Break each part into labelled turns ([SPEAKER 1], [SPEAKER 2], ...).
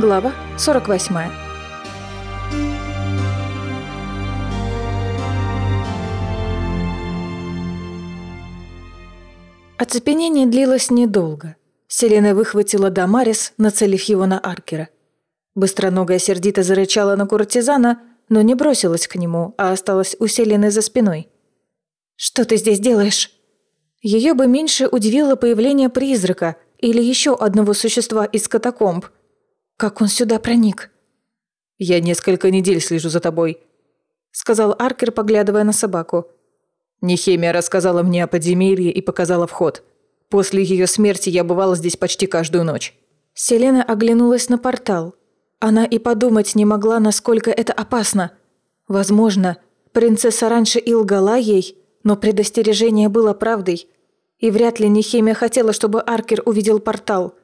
[SPEAKER 1] Глава 48. Оцепенение длилось недолго. Селена выхватила Дамарис, нацелив его на Аркера. Быстроногая сердито зарычала на куртизана, но не бросилась к нему, а осталась у Селены за спиной. «Что ты здесь делаешь?» Ее бы меньше удивило появление призрака или еще одного существа из катакомб. Как он сюда проник?
[SPEAKER 2] «Я несколько недель слежу за тобой», — сказал Аркер, поглядывая на собаку. Нехемия рассказала мне о подземелье и показала вход. После ее смерти я бывала здесь почти каждую ночь.
[SPEAKER 1] Селена оглянулась на портал. Она и подумать не могла, насколько это опасно. Возможно, принцесса раньше и лгала ей, но предостережение было правдой. И вряд ли Нехемия хотела, чтобы Аркер увидел портал.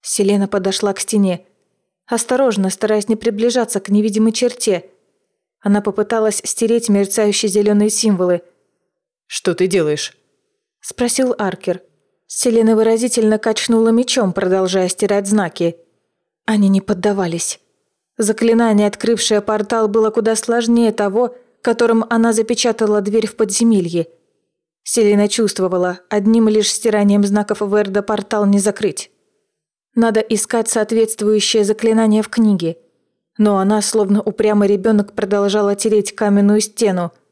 [SPEAKER 1] Селена подошла к стене. Осторожно, стараясь не приближаться к невидимой черте. Она попыталась стереть мерцающие зеленые символы –
[SPEAKER 2] «Что ты делаешь?»
[SPEAKER 1] – спросил Аркер. Селена выразительно качнула мечом, продолжая стирать знаки. Они не поддавались. Заклинание, открывшее портал, было куда сложнее того, которым она запечатала дверь в подземелье. Селена чувствовала, одним лишь стиранием знаков Верда портал не закрыть. Надо искать соответствующее заклинание в книге. Но она, словно упрямый ребенок, продолжала тереть каменную стену –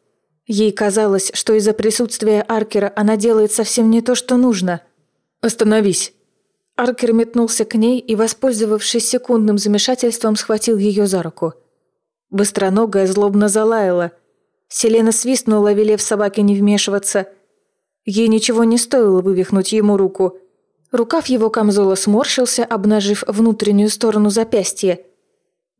[SPEAKER 1] Ей казалось, что из-за присутствия Аркера она делает совсем не то, что нужно.
[SPEAKER 2] «Остановись!»
[SPEAKER 1] Аркер метнулся к ней и, воспользовавшись секундным замешательством, схватил ее за руку. Быстроногая злобно залаяла. Селена свистнула, велев собаке не вмешиваться. Ей ничего не стоило вывихнуть ему руку. Рукав его камзола сморщился, обнажив внутреннюю сторону запястья –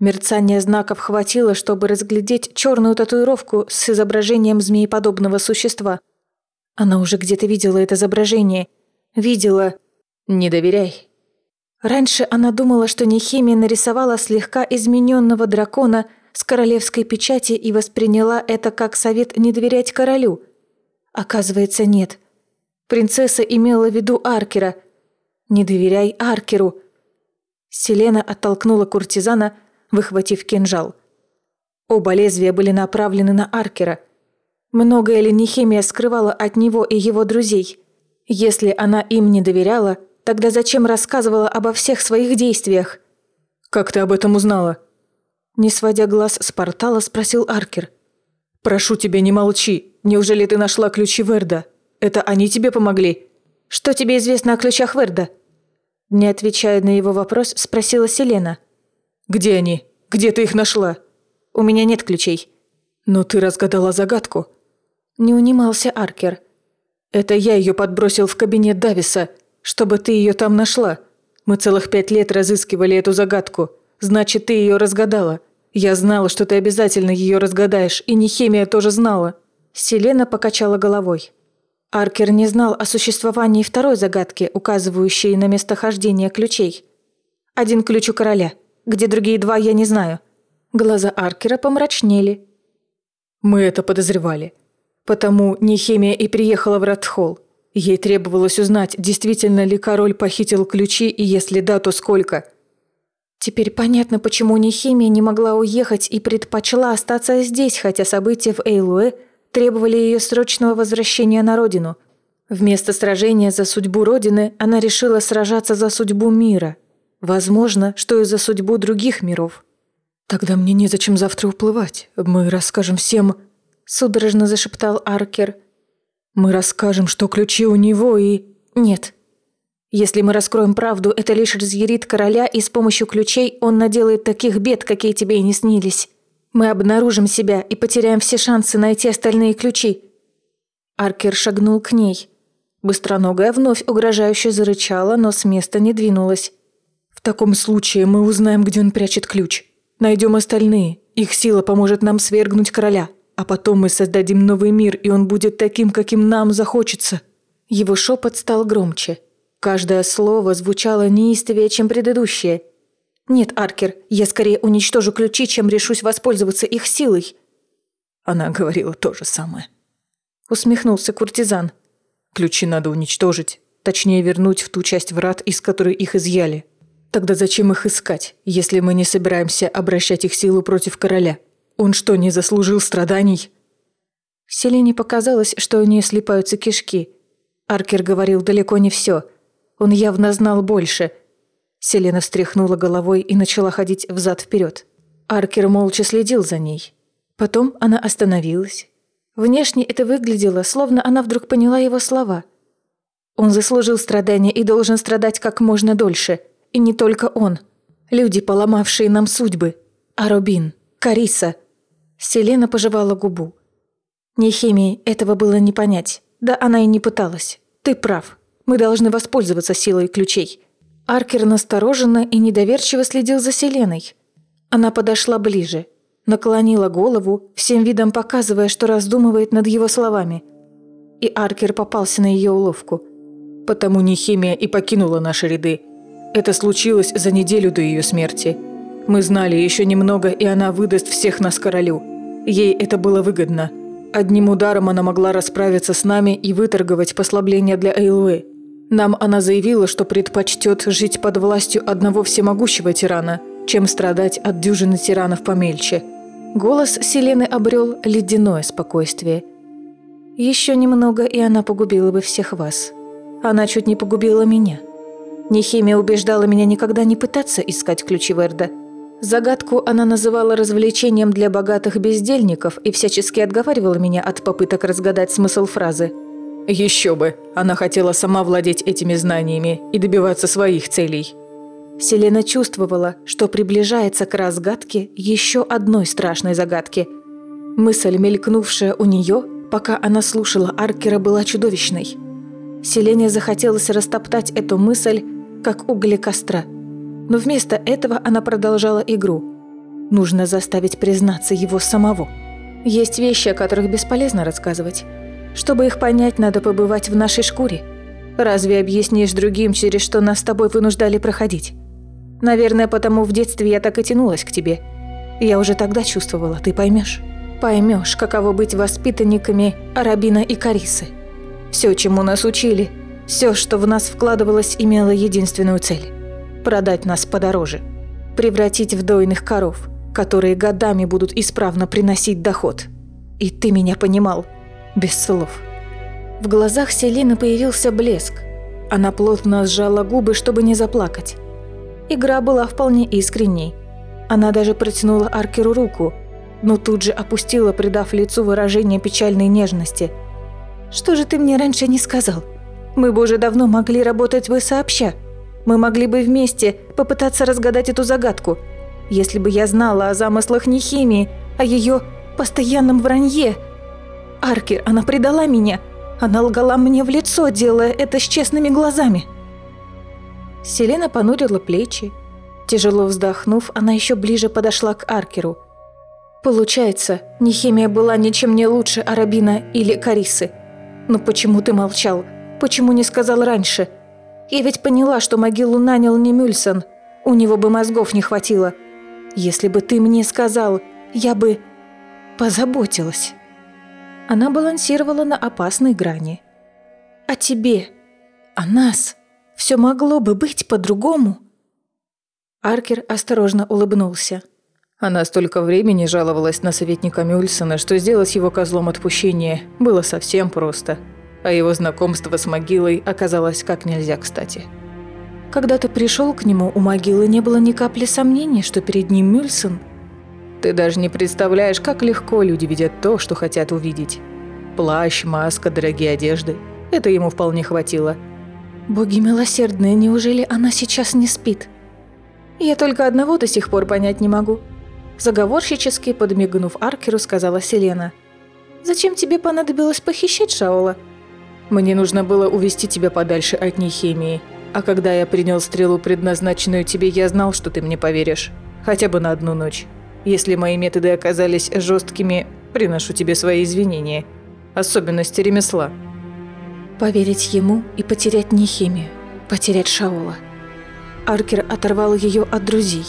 [SPEAKER 1] Мерцание знаков хватило, чтобы разглядеть черную татуировку с изображением змееподобного существа. Она уже где-то видела это изображение. Видела...
[SPEAKER 2] «Не доверяй».
[SPEAKER 1] Раньше она думала, что Нехемия нарисовала слегка измененного дракона с королевской печати и восприняла это как совет не доверять королю. Оказывается, нет. Принцесса имела в виду Аркера. «Не доверяй Аркеру». Селена оттолкнула куртизана, выхватив кинжал. Оба лезвия были направлены на Аркера. Многое ли Нехемия скрывала от него и его друзей? Если она им не доверяла, тогда зачем рассказывала обо всех своих действиях?
[SPEAKER 2] «Как ты об этом узнала?»
[SPEAKER 1] Не сводя глаз с портала, спросил Аркер.
[SPEAKER 2] «Прошу тебя, не молчи. Неужели ты нашла ключи Верда? Это они тебе помогли?»
[SPEAKER 1] «Что тебе известно о ключах Верда?» Не отвечая на его вопрос, спросила Селена.
[SPEAKER 2] «Где они? Где ты их нашла?»
[SPEAKER 1] «У меня нет ключей».
[SPEAKER 2] «Но ты разгадала загадку».
[SPEAKER 1] Не унимался Аркер.
[SPEAKER 2] «Это я ее подбросил в кабинет Дависа, чтобы ты ее там нашла. Мы целых пять лет разыскивали эту загадку. Значит, ты ее разгадала. Я знала, что ты обязательно ее разгадаешь, и Нехемия тоже знала».
[SPEAKER 1] Селена покачала головой. Аркер не знал о существовании второй загадки, указывающей на местохождение ключей. Один ключ у короля – где другие два, я не знаю». Глаза Аркера помрачнели.
[SPEAKER 2] «Мы это подозревали. Потому Нехемия и приехала в Радхолл. Ей требовалось узнать, действительно ли король похитил ключи, и если да, то сколько».
[SPEAKER 1] Теперь понятно, почему Нехемия не могла уехать и предпочла остаться здесь, хотя события в Эйлуэ требовали ее срочного возвращения на родину. Вместо сражения за судьбу родины она решила сражаться за судьбу мира – Возможно, что и за судьбу других миров.
[SPEAKER 2] «Тогда мне незачем завтра уплывать. Мы расскажем всем...»
[SPEAKER 1] Судорожно зашептал Аркер.
[SPEAKER 2] «Мы расскажем, что ключи у него и...»
[SPEAKER 1] «Нет. Если мы раскроем правду, это лишь разъярит короля, и с помощью ключей он наделает таких бед, какие тебе и не снились. Мы обнаружим себя и потеряем все шансы найти остальные ключи». Аркер шагнул к ней. Быстроногая вновь угрожающе зарычала, но с места не двинулась.
[SPEAKER 2] В таком случае мы узнаем, где он прячет ключ. Найдем остальные. Их сила поможет нам свергнуть короля. А потом мы создадим новый мир, и он будет таким, каким нам захочется».
[SPEAKER 1] Его шепот стал громче. Каждое слово звучало неистовее, чем предыдущее. «Нет, Аркер, я скорее уничтожу ключи, чем решусь воспользоваться их силой».
[SPEAKER 2] Она говорила то же самое.
[SPEAKER 1] Усмехнулся куртизан.
[SPEAKER 2] «Ключи надо уничтожить, точнее вернуть в ту часть врат, из которой их изъяли. Тогда зачем их искать, если мы не собираемся обращать их силу против короля? Он что, не заслужил страданий?»
[SPEAKER 1] Селине показалось, что у нее слипаются кишки. Аркер говорил далеко не все. Он явно знал больше. Селена встряхнула головой и начала ходить взад вперед. Аркер молча следил за ней. Потом она остановилась. Внешне это выглядело, словно она вдруг поняла его слова. Он заслужил страдания и должен страдать как можно дольше. И не только он. Люди, поломавшие нам судьбы. А Рубин, Кариса. Селена пожевала губу. Не химии этого было не понять. Да она и не пыталась. Ты прав. Мы должны воспользоваться силой ключей. Аркер настороженно и недоверчиво следил за Селеной. Она подошла ближе, наклонила голову, всем видом показывая, что раздумывает над его словами. И Аркер попался на ее уловку.
[SPEAKER 2] «Потому Нехимия и покинула наши ряды. Это случилось за неделю до ее смерти. Мы знали еще немного, и она выдаст всех нас королю. Ей это было выгодно. Одним ударом она могла расправиться с нами и выторговать послабление для Эйлвы. Нам она заявила, что предпочтет жить под властью одного всемогущего тирана, чем страдать от дюжины тиранов помельче.
[SPEAKER 1] Голос Селены обрел ледяное спокойствие. Еще немного, и она погубила бы всех вас. Она чуть не погубила меня. Нехимия убеждала меня никогда не пытаться искать ключи Верда. Загадку она называла развлечением для богатых бездельников и всячески отговаривала меня от попыток разгадать смысл фразы.
[SPEAKER 2] Еще бы, она хотела сама владеть этими знаниями и добиваться своих целей.
[SPEAKER 1] Селена чувствовала, что приближается к разгадке еще одной страшной загадки. Мысль, мелькнувшая у нее, пока она слушала Аркера, была чудовищной. Селене захотелось растоптать эту мысль, как угли костра. Но вместо этого она продолжала игру. Нужно заставить признаться его самого. Есть вещи, о которых бесполезно рассказывать. Чтобы их понять, надо побывать в нашей шкуре. Разве объяснишь другим, через что нас с тобой вынуждали проходить? Наверное, потому в детстве я так и тянулась к тебе. Я уже тогда чувствовала, ты поймешь. Поймешь, каково быть воспитанниками Арабина и Карисы. Все, чему нас учили, все, что в нас вкладывалось, имело единственную цель – продать нас подороже. Превратить в дойных коров, которые годами будут исправно приносить доход. И ты меня понимал, без слов. В глазах Селины появился блеск. Она плотно сжала губы, чтобы не заплакать. Игра была вполне искренней. Она даже протянула Аркеру руку, но тут же опустила, придав лицу выражение печальной нежности. «Что же ты мне раньше не сказал? Мы бы уже давно могли работать бы сообща. Мы могли бы вместе попытаться разгадать эту загадку. Если бы я знала о замыслах Нехимии, о ее постоянном вранье. Аркер, она предала меня. Она лгала мне в лицо, делая это с честными глазами». Селена понурила плечи. Тяжело вздохнув, она еще ближе подошла к Аркеру. «Получается, Нехемия была ничем не лучше Арабина или Карисы. Но почему ты молчал? Почему не сказал раньше? Я ведь поняла, что могилу нанял не Мюльсон. У него бы мозгов не хватило. Если бы ты мне сказал, я бы позаботилась». Она балансировала на опасной грани. «О тебе, о нас». Все могло бы быть по-другому. Аркер осторожно улыбнулся.
[SPEAKER 2] Она столько времени жаловалась на советника Мюльсона, что сделать его козлом отпущения было совсем просто. А его знакомство с могилой оказалось как нельзя кстати.
[SPEAKER 1] Когда ты пришел к нему, у могилы не было ни капли сомнения, что перед ним Мюльсон.
[SPEAKER 2] Ты даже не представляешь, как легко люди видят то, что хотят увидеть. Плащ, маска, дорогие одежды. Это ему вполне хватило –
[SPEAKER 1] Боги милосердные, неужели она сейчас не спит? Я только одного до сих пор понять не могу. Заговорщически подмигнув Аркеру, сказала Селена. «Зачем тебе понадобилось похищать Шаола?»
[SPEAKER 2] «Мне нужно было увести тебя подальше от нехимии. А когда я принял стрелу, предназначенную тебе, я знал, что ты мне поверишь. Хотя бы на одну ночь. Если мои методы оказались жесткими, приношу тебе свои извинения. Особенности ремесла».
[SPEAKER 1] Поверить ему и потерять Нехимию, потерять Шаола. Аркер оторвал ее от друзей.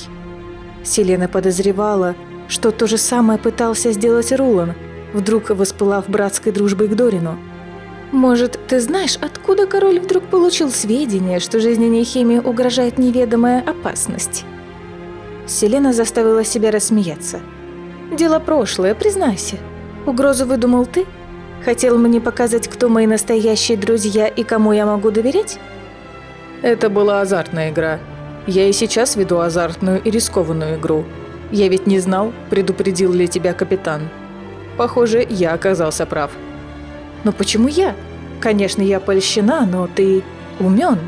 [SPEAKER 1] Селена подозревала, что то же самое пытался сделать Рулан, вдруг воспылав братской дружбой к Дорину. Может, ты знаешь, откуда король вдруг получил сведения, что жизни Нехимии угрожает неведомая опасность?» Селена заставила себя рассмеяться. «Дело прошлое, признайся. Угрозу выдумал ты? Хотел мне показать, кто мои настоящие друзья и кому я могу доверять?»
[SPEAKER 2] Это была азартная игра. Я и сейчас веду азартную и рискованную игру. Я ведь не знал, предупредил ли тебя капитан. Похоже, я оказался прав.
[SPEAKER 1] Но почему я? Конечно, я польщена, но ты умен.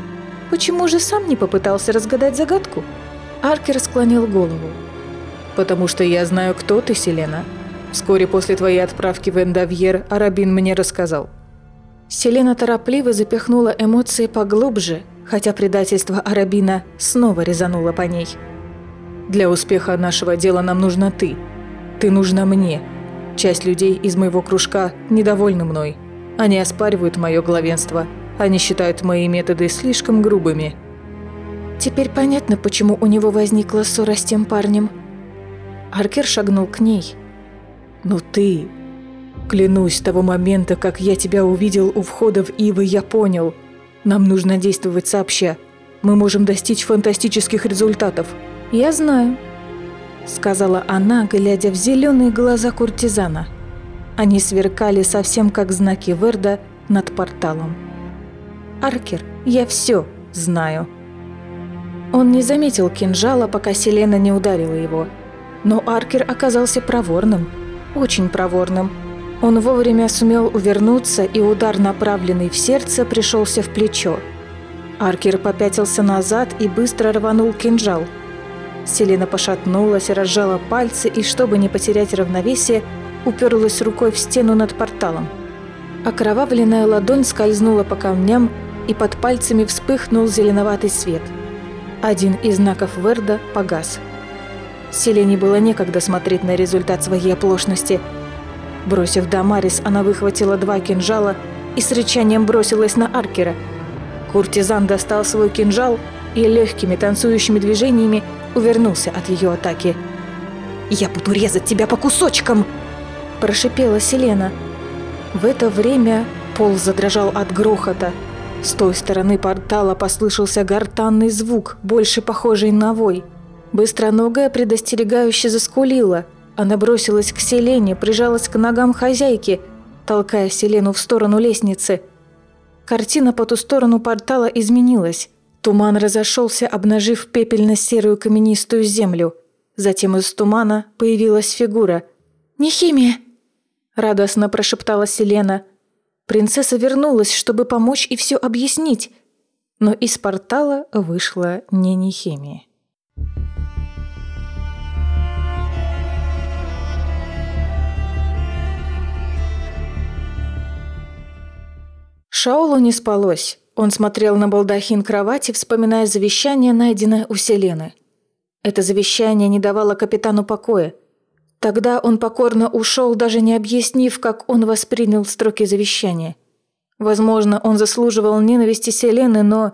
[SPEAKER 1] Почему же сам не попытался разгадать загадку? Аркер склонил голову.
[SPEAKER 2] «Потому что я знаю, кто ты, Селена. Вскоре после твоей отправки в Эндавьер Арабин мне рассказал».
[SPEAKER 1] Селена торопливо запихнула эмоции поглубже, хотя предательство Арабина снова резануло по ней.
[SPEAKER 2] «Для успеха нашего дела нам нужна ты. Ты нужна мне. Часть людей из моего кружка недовольны мной. Они оспаривают мое главенство. Они считают мои методы слишком грубыми».
[SPEAKER 1] Теперь понятно, почему у него возникла ссора с тем парнем. Аркер шагнул к ней.
[SPEAKER 2] «Но ты...» Клянусь, того момента, как я тебя увидел у входа в Ивы, я понял. Нам нужно действовать сообща. Мы можем достичь фантастических результатов.
[SPEAKER 1] Я знаю, сказала она, глядя в зеленые глаза куртизана. Они сверкали совсем как знаки Верда над порталом. Аркер, я все знаю. Он не заметил кинжала, пока Селена не ударила его. Но Аркер оказался проворным, очень проворным. Он вовремя сумел увернуться, и удар, направленный в сердце, пришелся в плечо. Аркер попятился назад и быстро рванул кинжал. Селена пошатнулась, разжала пальцы и, чтобы не потерять равновесие, уперлась рукой в стену над порталом. Окровавленная ладонь скользнула по камням, и под пальцами вспыхнул зеленоватый свет – один из знаков Верда погас. Селене было некогда смотреть на результат своей оплошности. Бросив Дамарис, она выхватила два кинжала и с рычанием бросилась на Аркера. Куртизан достал свой кинжал и легкими танцующими движениями увернулся от ее атаки. «Я буду резать тебя по кусочкам!» – прошипела Селена. В это время пол задрожал от грохота – с той стороны портала послышался гортанный звук, больше похожий на вой. Быстроногая предостерегающе заскулила. Она бросилась к Селене, прижалась к ногам хозяйки, толкая Селену в сторону лестницы. Картина по ту сторону портала изменилась. Туман разошелся, обнажив пепельно-серую каменистую землю. Затем из тумана появилась фигура. «Нехимия!» – радостно прошептала Селена – Принцесса вернулась, чтобы помочь и все объяснить, но из портала вышла не Нехемия. Шаулу не спалось. Он смотрел на балдахин кровати, вспоминая завещание, найденное у Селены. Это завещание не давало капитану покоя – Тогда он покорно ушел, даже не объяснив, как он воспринял строки завещания. Возможно, он заслуживал ненависти Селены, но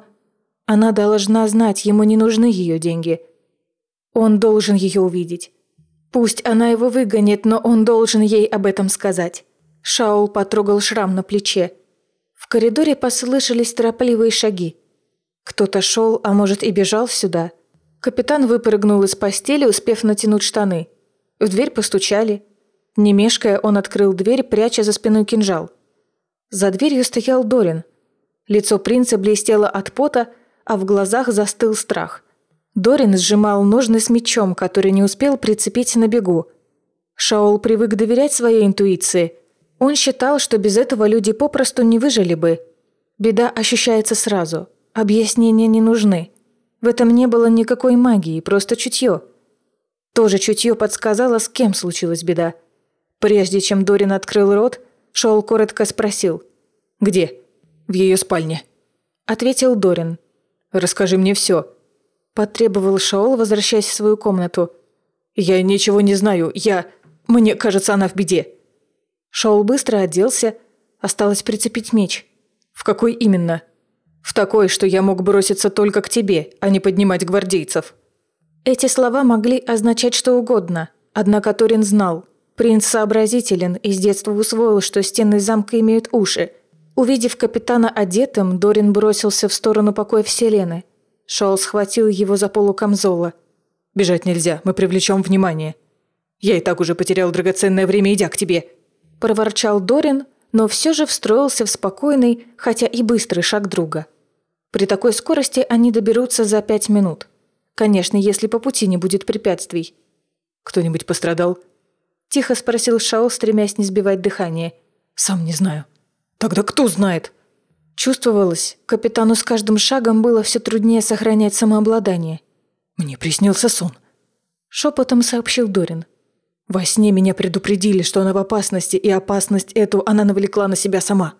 [SPEAKER 1] она должна знать, ему не нужны ее деньги. Он должен ее увидеть. Пусть она его выгонит, но он должен ей об этом сказать. Шаул потрогал шрам на плече. В коридоре послышались торопливые шаги. Кто-то шел, а может и бежал сюда. Капитан выпрыгнул из постели, успев натянуть штаны – в дверь постучали. Не мешкая, он открыл дверь, пряча за спиной кинжал. За дверью стоял Дорин. Лицо принца блестело от пота, а в глазах застыл страх. Дорин сжимал ножны с мечом, который не успел прицепить на бегу. Шаол привык доверять своей интуиции. Он считал, что без этого люди попросту не выжили бы. Беда ощущается сразу. Объяснения не нужны. В этом не было никакой магии, просто чутье. Тоже чутье подсказало, с кем случилась беда. Прежде чем Дорин открыл рот, Шоул коротко спросил. «Где?» «В ее спальне», — ответил Дорин. «Расскажи мне все», — потребовал Шаол, возвращаясь в свою комнату. «Я ничего не знаю. Я... Мне кажется, она в беде». Шаол быстро оделся. Осталось прицепить меч. «В какой именно?» «В такой, что я мог броситься только к тебе, а не поднимать гвардейцев». Эти слова могли означать что угодно, однако Торин знал. Принц сообразителен и с детства усвоил, что стены замка имеют уши. Увидев капитана одетым, Дорин бросился в сторону покоя Вселены. Шоул схватил его за полу камзола.
[SPEAKER 2] «Бежать нельзя, мы привлечем внимание. Я и так уже потерял драгоценное время, идя к тебе!»
[SPEAKER 1] Проворчал Дорин, но все же встроился в спокойный, хотя и быстрый шаг друга. При такой скорости они доберутся за пять минут. Конечно, если по пути не будет препятствий.
[SPEAKER 2] «Кто-нибудь пострадал?»
[SPEAKER 1] Тихо спросил Шаол, стремясь не сбивать дыхание.
[SPEAKER 2] «Сам не знаю». «Тогда кто знает?»
[SPEAKER 1] Чувствовалось, капитану с каждым шагом было все труднее сохранять самообладание.
[SPEAKER 2] «Мне приснился сон», —
[SPEAKER 1] шепотом сообщил Дорин.
[SPEAKER 2] «Во сне меня предупредили, что она в опасности, и опасность эту она навлекла на себя сама».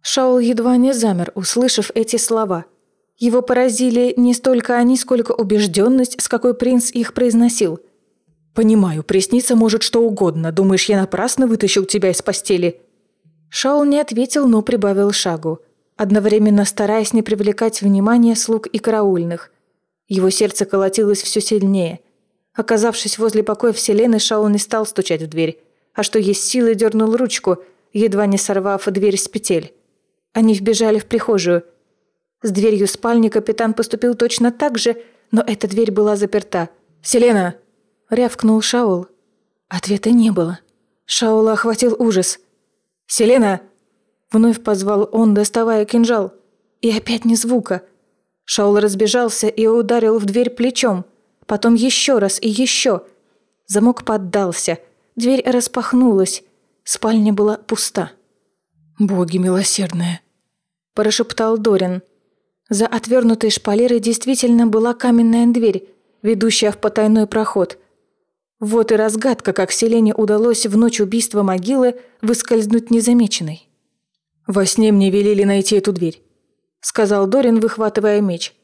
[SPEAKER 1] Шаул едва не замер, услышав эти слова. Его поразили не столько они, сколько убежденность, с какой принц их произносил.
[SPEAKER 2] «Понимаю, присниться может что угодно. Думаешь, я напрасно вытащил тебя из постели?»
[SPEAKER 1] Шаул не ответил, но прибавил шагу одновременно стараясь не привлекать внимания слуг и караульных. Его сердце колотилось все сильнее. Оказавшись возле покоя Вселены, Шаул не стал стучать в дверь, а что есть силы дернул ручку, едва не сорвав дверь с петель. Они вбежали в прихожую. С дверью спальни капитан поступил точно так же, но эта дверь была заперта.
[SPEAKER 2] «Селена!»
[SPEAKER 1] — рявкнул Шаул. Ответа не было. Шаула охватил ужас.
[SPEAKER 2] «Селена!»
[SPEAKER 1] Вновь позвал он, доставая кинжал. И опять ни звука. Шаул разбежался и ударил в дверь плечом. Потом еще раз и еще. Замок поддался. Дверь распахнулась. Спальня была пуста.
[SPEAKER 2] «Боги милосердные!»
[SPEAKER 1] – прошептал Дорин. За отвернутой шпалерой действительно была каменная дверь, ведущая в потайной проход. Вот и разгадка, как Селене удалось в ночь убийства могилы выскользнуть незамеченной.
[SPEAKER 2] «Во сне мне велели найти эту дверь», — сказал Дорин, выхватывая меч.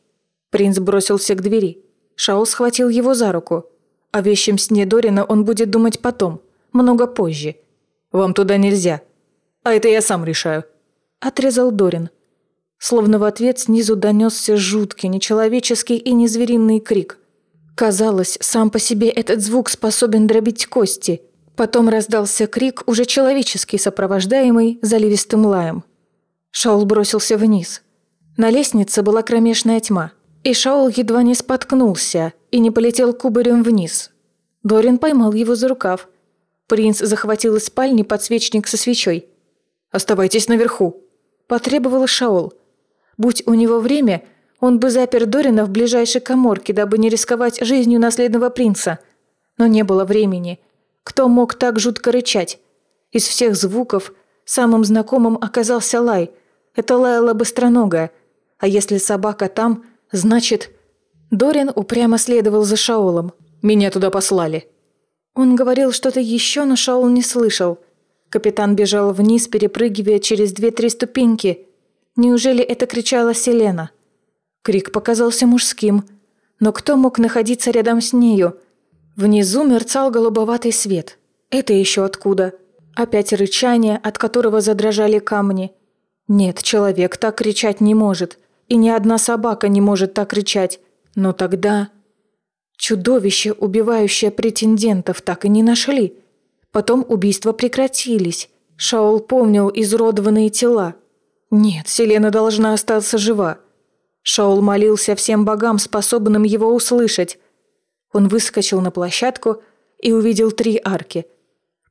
[SPEAKER 2] Принц бросился к двери. Шаул схватил его за руку. О вещем сне Дорина он будет думать потом, много позже. «Вам туда нельзя. А это я сам решаю», — отрезал Дорин. Словно в ответ снизу донесся жуткий, нечеловеческий и незвериный крик. Казалось, сам по себе этот звук способен дробить кости — Потом раздался крик, уже человеческий, сопровождаемый заливистым лаем. Шаул бросился вниз. На лестнице была кромешная тьма, и Шаул едва не споткнулся и не полетел кубарем вниз. Дорин поймал его за рукав. Принц захватил из спальни подсвечник со свечой. «Оставайтесь наверху», – потребовал Шаол. Будь у него время, он бы запер Дорина в ближайшей коморке, дабы не рисковать жизнью наследного принца. Но не было времени – кто мог так жутко рычать? Из всех звуков самым знакомым оказался лай. Это лаяла быстроногая. А если собака там, значит... Дорин упрямо следовал за Шаолом. «Меня туда послали». Он говорил что-то еще, но Шаол не слышал. Капитан бежал вниз, перепрыгивая через две-три ступеньки. Неужели это кричала Селена? Крик показался мужским. Но кто мог находиться рядом с нею? Внизу мерцал голубоватый свет. Это еще откуда? Опять рычание, от которого задрожали камни. Нет, человек так кричать не может. И ни одна собака не может так кричать. Но тогда... Чудовище, убивающее претендентов, так и не нашли. Потом убийства прекратились. Шаол помнил изуродованные тела. Нет, Селена должна остаться жива. Шаол молился всем богам, способным его услышать. Он выскочил на площадку и увидел три арки.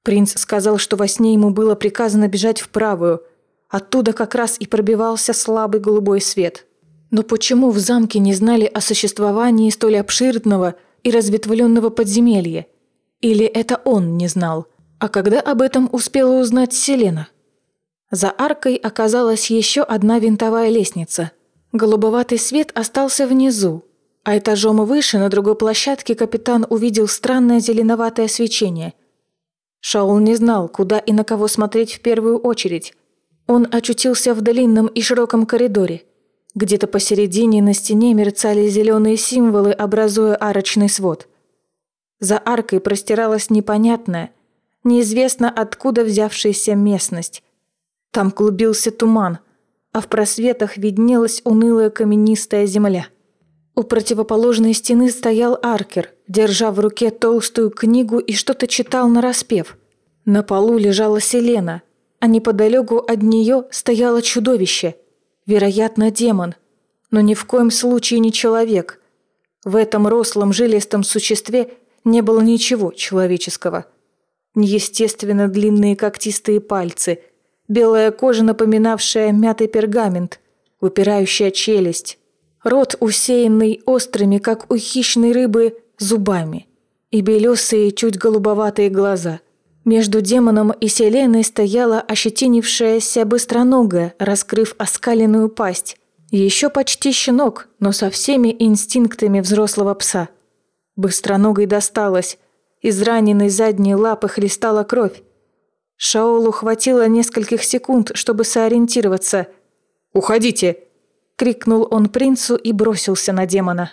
[SPEAKER 2] Принц сказал, что во сне ему было приказано бежать в правую. Оттуда как раз и пробивался слабый голубой свет. Но почему в замке не знали о существовании столь обширного и разветвленного подземелья? Или это он не знал? А когда об этом успела узнать Селена? За аркой оказалась еще одна винтовая лестница. Голубоватый свет остался внизу, а этажом выше, на другой площадке, капитан увидел странное зеленоватое свечение. Шаул не знал, куда и на кого смотреть в первую очередь. Он очутился в длинном и широком коридоре. Где-то посередине на стене мерцали зеленые символы, образуя арочный свод. За аркой простиралась непонятная, неизвестно откуда взявшаяся местность. Там клубился туман, а в просветах виднелась унылая каменистая земля. У противоположной стены стоял Аркер, держа в руке толстую книгу и что-то читал нараспев. На полу лежала Селена.
[SPEAKER 1] а неподалеку от нее стояло чудовище. Вероятно, демон. Но ни в коем случае не человек. В этом рослом жилистом существе не было ничего человеческого. Неестественно длинные когтистые пальцы, белая кожа, напоминавшая мятый пергамент, выпирающая челюсть, рот, усеянный острыми, как у хищной рыбы, зубами, и белесые, чуть голубоватые глаза – между демоном и Селеной стояла ощетинившаяся быстроногая, раскрыв оскаленную пасть. Еще почти щенок, но со всеми инстинктами взрослого пса. Быстроногой досталось. Из раненой задней лапы хлестала кровь. Шаолу хватило нескольких секунд, чтобы сориентироваться.
[SPEAKER 2] «Уходите!»
[SPEAKER 1] — крикнул он принцу и бросился на демона.